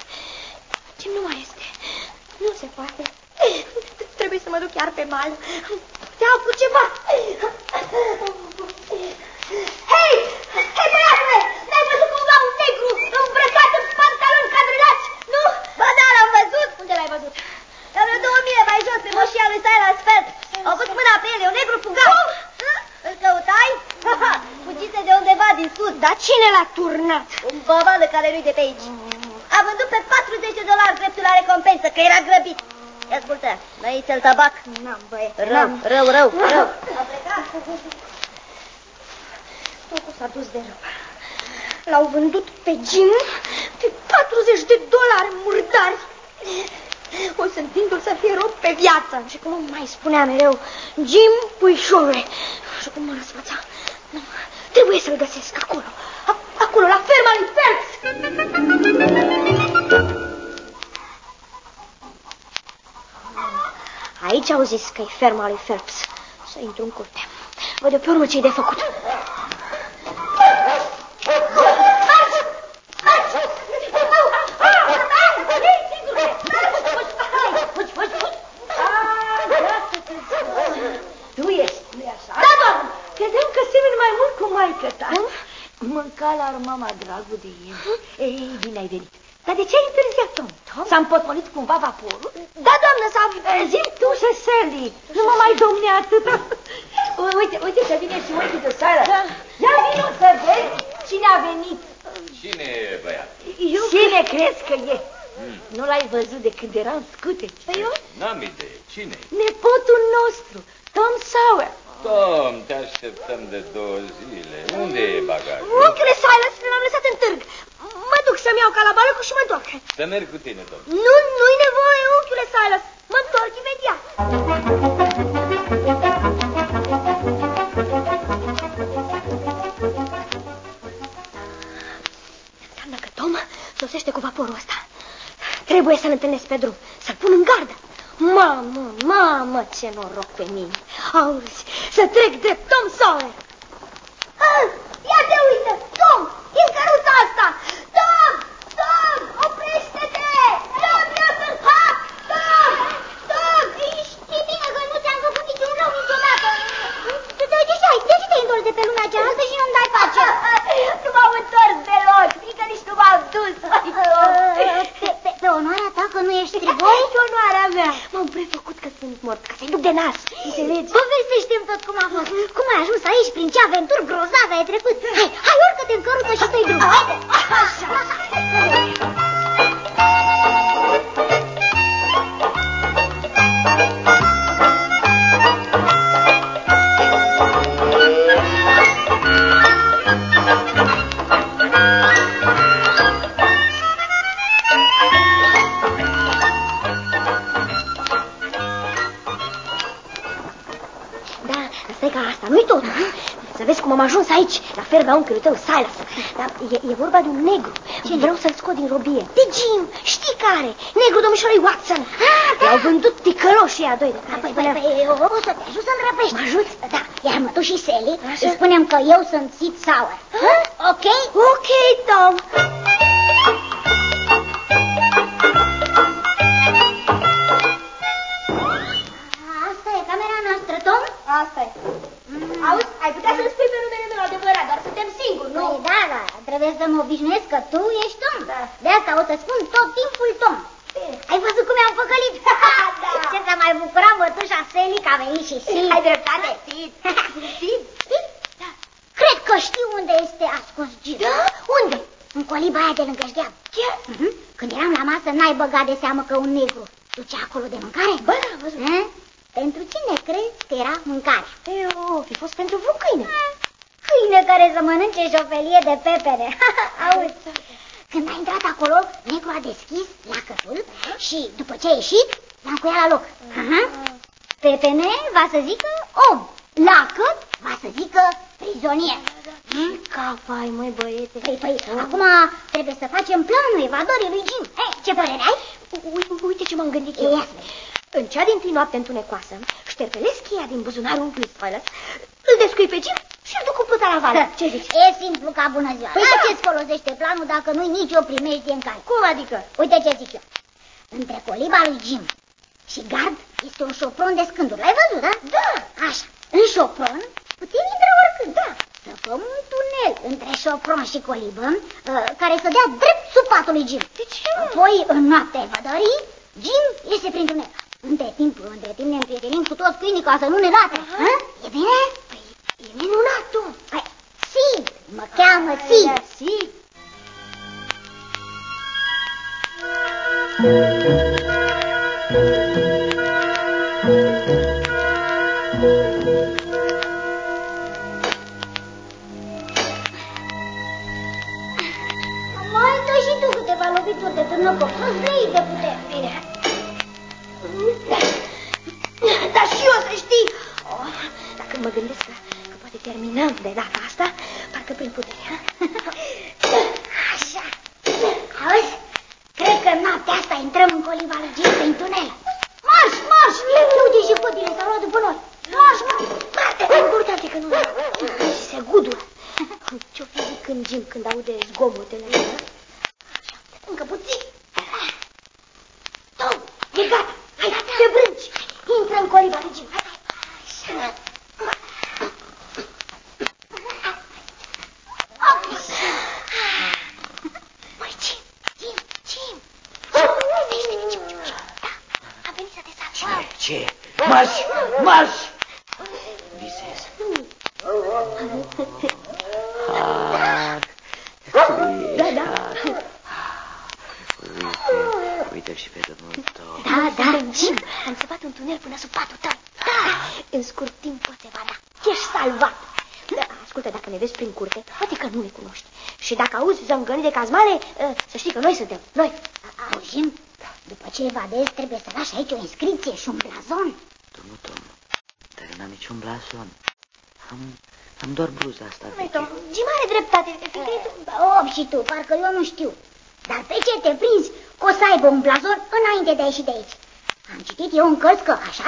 Jim nu mai este. Nu se poate. Trebuie să mă duc chiar pe mal. Te-a făcut ceva. Hei! Hei, băiatule! N-ai văzut cumva un negru îmbrăcat în pantaloni cadrelați? Nu? Ba da, l-am văzut. Unde l-ai văzut? La vreo două mile mai jos, pe moșia lui Silas Phelps. Au pus mâna pe el, e un negru fugat. Cum? Îl căutai? Fugise de undeva din sud. Dar cine l-a turnat? Un babală care nu-i de pe aici. A vândut pe 40 de dolari dreptul la recompensă, că era grăbit. Ia ascultă, noi ți-l tabac. N-am, băie. Rău, rău, rău, rău. A plecat. Totul s-a dus de rău. L-au vândut pe Jim pe 40 de dolari murdari. O să întindul să fie rob pe viață. Și cum îmi mai spunea mereu, Jim puișorule. Aici au zis că e ferma lui Phelps. Să intru în curte. Văd eu pe urmă ce-i de făcut. Tu ești, nu așa? Da, doamnă! Credeam că semeni mai mult cu maică ta. Mânca la mama dragul de el. Ei, bine ai venit. Dar de ce ai întârziat, Tom? S-a împotmolit cumva vaporul? Da, doamnă, s-a... Zi tu, Cecily, nu mă mai domne atâta. Uite, uite că vine și ochiul de seară. Da. Ia vină să vezi cine a venit. Cine e băiat? Eu cine crezi că e? Nu l-ai văzut de când eram scuteci. Păi eu? N-am idee. cine Nepotul nostru, Tom Sawyer. Tom, te așteptăm de două zile. Unde e bagajul? Unchiule Silas, l-am lăsat în târg. Mă duc să-mi iau calabalăcul și mă întorc. Să merg cu tine, Tom. Nu, nu-i nevoie, unchiule Silas. Mă întorc imediat. Înseamnă că Tom sosește cu vaporul ăsta. Trebuie să-l întâlnesc pe drum, să-l pun în gardă. Mamă, mamă, ce noroc pe mine. Auzi, să trec drept Tom Sawyer. Ah, ia te uită, Tom, e în căruța asta. Tom, Tom, oprește-te. Tom, vreau să-l fac. Tom, Tom. Știi bine că nu ți-am făcut niciun rău niciodată. De, de, de, ce ai? De ce te-ai întors de pe lumea cealaltă și nu-mi dai pace? nu m-am întors deloc, fiindcă nici nu m-am dus. Pe, pe, pe onoarea ta că nu ești triboi? Pe onoarea mea. M-am prefăcut că sunt mort, ca să-i duc de nas. Înțelegi? Povestește-mi tot cum a fost. Cum ai ajuns aici, prin ce aventuri grozave ai trecut. Hai, hai, urcă-te în căruță și dă-i drumul. Haide. Așa. Ferma unchiului tău, Silas. Dar e, e vorba de un negru. Ce Vreau să-l scot din robie. De Jim, știi care? Negru domnișoarei Watson. Ah, da. I-au vândut ticăloșii a doi de care Păi, spuneam. păi, păi, o, o să te ajut să îndrăpești. Mă ajuți? Da, iar mă tu și Sally Așa. îți spunem că eu sunt Sid Sauer. Ok? Ok, Tom. Masă, n-ai băgat de seamă că un negru ducea acolo de mâncare? Bă, da, am văzut. Eh? Pentru cine crezi că era mâncare? Eu, fi fost pentru vreun câine. Câine care să mănânce șofelie de pepene. Auzi, când a intrat acolo, negru a deschis lacătul și după ce a ieșit, l-a încuiat la loc. Aha. Pepene va să zică om, lacăt va să zică prizonier. Ce cap ai, măi, băiete? Păi, păi, acum trebuie să facem planul evadorii lui Jim. Ei, ce părere ai? Uite, uite ce m-am gândit eu. Ia spune. În cea din tâi noapte întunecoasă, șterpelesc cheia din buzunarul umplut Silas, îl descui pe Jim și îl duc cu pluta la val. Ce zici? E simplu ca bună ziua. Păi La da. ce-ți folosește planul dacă nu-i nici o primejdie în cale? Cum adică? Uite ce zic eu. Între coliba lui Jim și gard este un șopron de scânduri. L-ai văzut, da? Da. Așa. În șopron putem intra oricând. Da. Să făm un tunel între șopron și colibă uh, care să dea drept sub patul lui Jim. De ce? Apoi, în noaptea evadării, Jim iese prin tunel. Între timp, între timp ne împrietenim cu toți câinii ca să nu ne late. Ha? E bine? Păi, e minunat, tu. Păi, Sid, mă cheamă Sid. Da, Sid. Mai câteva lovituri de târnăcop, să-ți vrei de putere. Bine. Dar și eu să știi. Oh, dacă mă gândesc că, că poate terminăm de data asta, parcă prin putere. ha? Așa. Auzi? Cred că noaptea asta intrăm în coliba lui Jim prin tunel. Marș, marș! Uite și fotile s-au luat după noi. Marș, marș! Parte, important e că nu și se gudură. Ce-o fi zicând Jim când aude zgomotele astea? Așa, încă puțin. Tom, e gata. Hai, te brânci. Și dacă auzi zângănii de cazmale, eh, să știi că noi suntem, noi. Auzim? După ce evadezi, trebuie să lași aici o inscripție și un blazon. Domnul Tom, dar eu n-am niciun blason. Am, am doar bluza asta Noi, veche. Tom, Jim are dreptate, fiindcă e tu. Op, și tu, parcă eu nu știu. Dar pe ce te prinzi că o să aibă un blazon înainte de a ieși de aici? Am citit eu în cărți că așa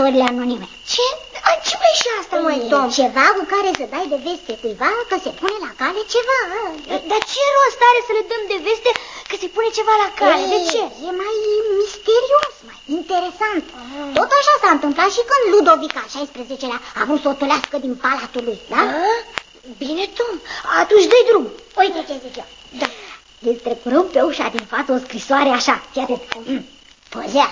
Scrisorile anonime. Ce? A, ce mai și asta, măi, Tom? Ceva cu care să dai de veste cuiva că se pune la cale ceva. Dar ce rost are să le dăm de veste că se pune ceva la cale? De Ei, ce? E mai misterios, mai interesant. Tot așa s-a întâmplat și când Ludovic al XVI-lea a vrut să o tulească din palatul lui, da? A? Bine, Tom, atunci dă drum. Uite ce zic eu. Da. Îl trecurăm pe ușa din față o scrisoare așa. Fii atent. Păzea.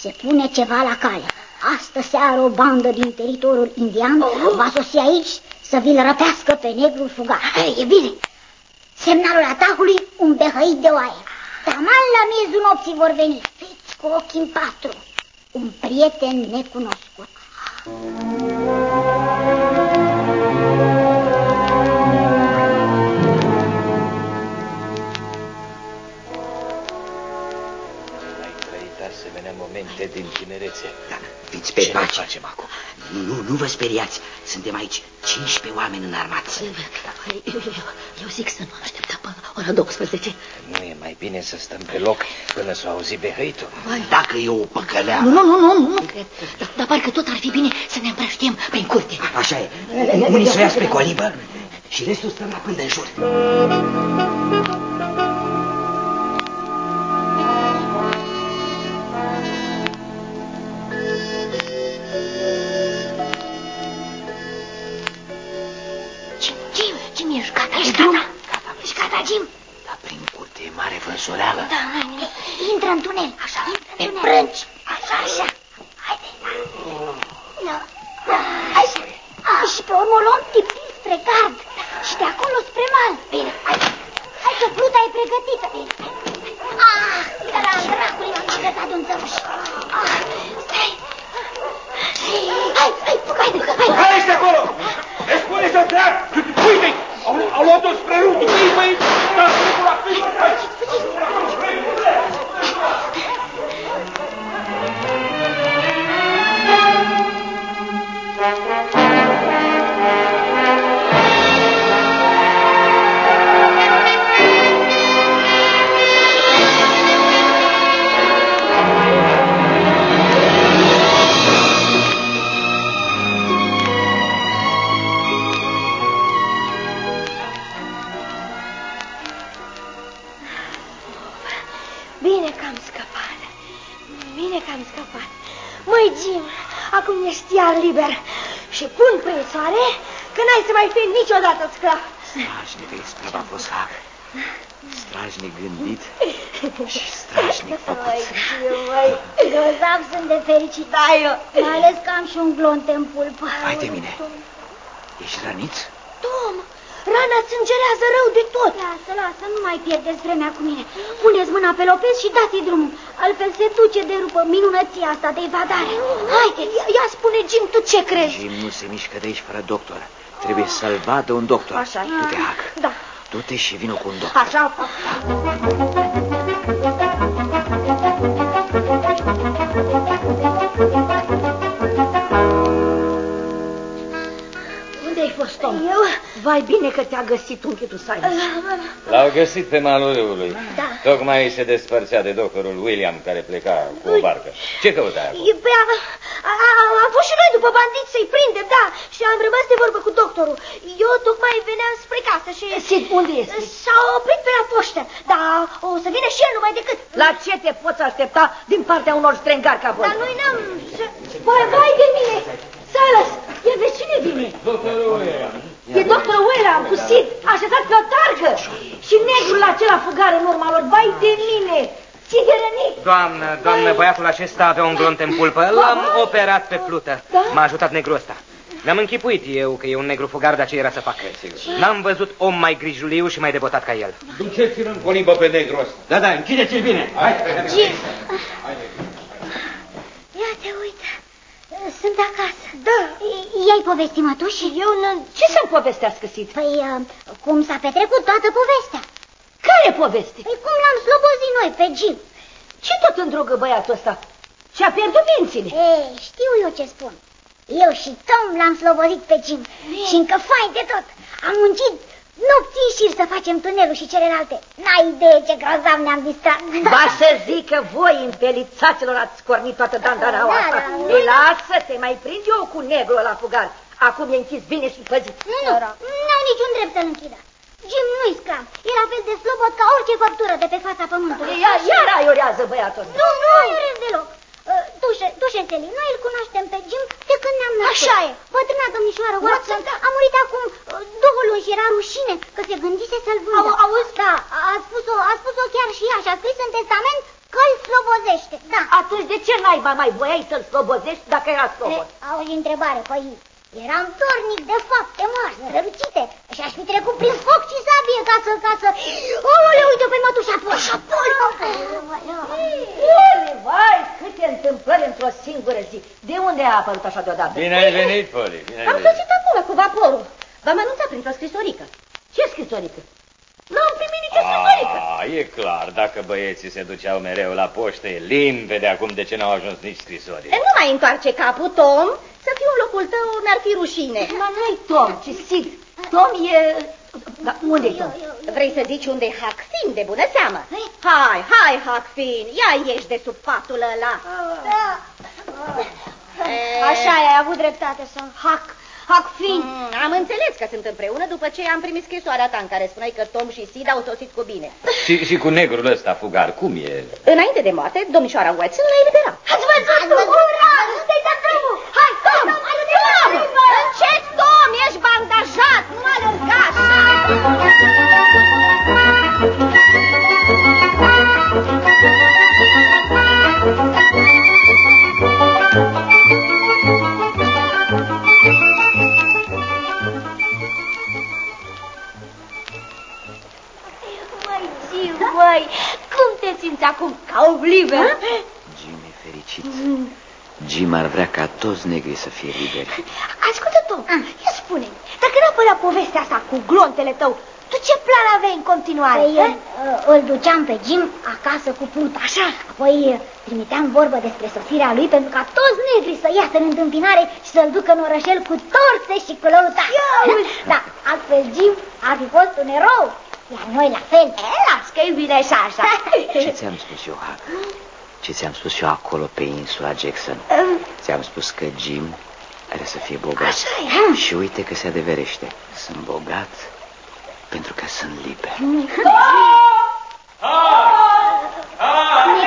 Se pune ceva la cale. Astă seară o bandă din teritoriul indian Oh. va sosi aici să vi-l răpească pe negrul fugat. Hai, e bine. Semnalul atacului, un behăit de oaie. Taman la miezul nopții vor veni. Fiți cu ochii în patru. Un prieten necunoscut. Ai asemenea momente din tinerețe. Da, fiți pe Ce ne pace. facem acum? Nu, nu vă speriați. Suntem aici 15 oameni înarmați. Eu, eu, eu zic să nu așteptăm până ora 12. Nu e mai bine să stăm pe loc până să auzi behăitul? Dacă e o păcăleală. Nu, nu, nu, nu, nu cred. Dar, dar parcă tot ar fi bine să ne împrăștiem prin curte. Așa e. Unii să o ia spre colibă și restul stăm la pândă în jur. Ești gata? Ești de drum? gata? Ești gata, Jim? Dar prin curte e mare vânsoleală. Da, nu, Intră în tunel. Așa, pe brânci. Așa, așa. Haide. Da. Da. Așa. Și pe urmă o luăm tipit spre gard. Și de acolo spre mal. Bine, hai. Hai că pluta e pregătită. Bine. Ah, de la dracului m-am agățat de un țăruș. Ah, stai. Hai, hai, haide, haide. Care ești acolo? Îți spune să trag! Uite-i! Au, au luat-o spre râu! Ducă-i pe aici! Da, trupul la câini! Hai! Alô, dos presuntos, vem, vem, vem, vem, por aqui, pun presoare că n-ai să mai fi niciodată sclav. Strașnică e sprava Foshac. Strajnic gândit și strajnic făcut. Măi, Jim, măi, grozav sunt de fericit. Da, eu. Mai ales că am și un glonte în pulpă. Hai de mine. Ești rănit? Tom, rana sângerează rău de tot. Lasă, lasă, nu mai pierdeți vremea cu mine. Puneți mâna pe Lopez și dați-i drumul. Altfel se duce de rupă minunăția asta de evadare. Haide, ia, ia spune, Jim, tu ce crezi? Jim nu se mișcă de aici fără doctor. Trebuie să-l vadă un doctor. Așa Du-te, Hac. Da. Du-te și vină cu un doctor. Așa. Tom? Eu? Vai bine că te-a găsit unchiul Simon. L-au găsit pe malul râului. Da. Tocmai se despărțea de doctorul William care pleca cu o barcă. Ce căuta acolo? E, Păi, a, a, a, am fost și noi după bandiți să-i prindem, da, și am rămas de vorbă cu doctorul. Eu tocmai veneam spre casă și... Sid, unde este? S-a oprit pe la poștă, dar o să vină și el numai decât. La ce te poți aștepta din partea unor strengari ca voi? Dar noi n-am... Vai, vai de mine! Silas, e de cine vine? Doctorul William. E doctorul William cu Sid, așezat pe o targă. Și negrul acela fugar în urma lor, vai de mine! Sid e rănit. Doamnă, doamnă, băiatul acesta avea un glonț în pulpă. L-am operat pe plută. Da? M-a ajutat negrul ăsta. Mi-am închipuit eu că e un negru fugar, dar ce era să fac? N-am văzut om mai grijuliu și mai devotat ca el. Duceți-l în colibă pe negru ăsta. Da, da, închideți-l bine. Hai, Jim. Ia te uite. Sunt acasă. Da. I-ai povestit, mătuși? Eu nu... Ce să-mi povestească, Sid? Păi, uh, cum s-a petrecut toată povestea? Care poveste? Păi cum l-am slobozit noi pe Jim? Ce tot îndrogă băiatul ăsta? Și-a pierdut mințile. Ei, știu eu ce spun. Eu și Tom l-am slobozit pe Jim. Și încă fain de tot. Am muncit nopți în șir să facem tunelul și celelalte. N-ai idee ce grozav ne-am distrat. Ba să zic că voi, împelițaților, ați scornit toată dandanaua Da, asta. da, nu- Ei, lasă, te mai prind eu cu negrul la fugar. Acum e închis bine și păzit. Nu, nu, n-ai niciun drept să-l închidă. Jim nu-i sclav. E la fel de slobot ca orice făptură de pe fața pământului. Ia, iar aiorează băiatul ăsta. Nu, nu aiurez deloc. Uh, Dușe, dușețelii, noi îl cunoaștem pe Jim de când ne-am născut. Așa e. Bătrâna domnișoară Watson a murit acum uh, două luni și era rușine că se gândise să-l vândă. Au- auzi? Da, a spus-o, a spus-o chiar și ea și a scris în testament că îl slobozește. Da. Atunci de ce naiba mai voiai să-l slobozești dacă era slobod? E, Auzi întrebare, păi eram dornic de fapte mari, strălucite și aș fi trecut prin foc și sabie ca să, ca să... Aoleu, uite pe mătușa Poșa, Ele, vai, câte întâmplări într-o singură zi. De unde a apărut așa deodată? Bine ai venit, Poli. Bine ai Am venit. sosit acolo cu vaporul. V-am anunțat printr-o scrisorică. Ce scrisorică? N-am primit nicio scrisorică. A, e clar, dacă băieții se duceau mereu la poștă, e limpede acum de ce n-au ajuns nici scrisori. E, Nu mai întoarce capul, Tom. Să fiu în locul tău mi-ar fi rușine. Dar nu-i Tom, ci Sid. Tom e... Da, unde e Tom? Vrei să zici unde e Hackfin, de bună seamă? Hai, hai, Hackfin, ia ieși de sub patul ăla. Da. E, Așa e, ai avut dreptate, să hac, hac fin. Mm, am înțeles că sunt împreună după ce am primit scrisoarea ta în care spuneai că Tom și Sid au sosit cu bine. Și, și cu negrul ăsta fugar, cum e? Înainte de moarte, domnișoara Watson l-a eliberat. Ați văzut? Ura! Dă-i dat drumul! Hai, Tom! Hai, Încet, Tom, ești bandajat, toți negrii să fie liberi. Ascultă, Tom, ia spune dacă n-a părea povestea asta cu glontele tău, tu ce plan aveai în continuare? Păi, uh, îl duceam pe Jim acasă cu puta. Așa. Apoi uh, trimiteam vorbă despre sosirea lui pentru ca toți negrii să iasă în întâmpinare și să-l ducă în orășel cu torțe și cu lăutași. Da, altfel Jim ar fi fost un erou. Iar noi la fel. E, las că e bine și așa. Ce ți-am spus eu, Huck? Ce ți-am spus eu acolo pe insula Jackson? Ți-am spus că Jim are să fie bogat. Așa e. Și uite că se adeverește. Sunt bogat pentru că sunt liber. Ne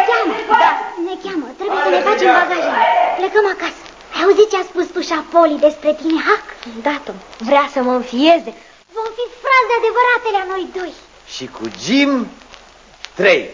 cheamă, da, ne cheamă. Trebuie să ne facem bagajele. Plecăm acasă. Ai auzit ce a spus tușa Poli despre tine, Hac? Da, Tom, vrea să mă înfieze. Vom fi fraze adevăratele a noi doi. Și cu Jim, trei.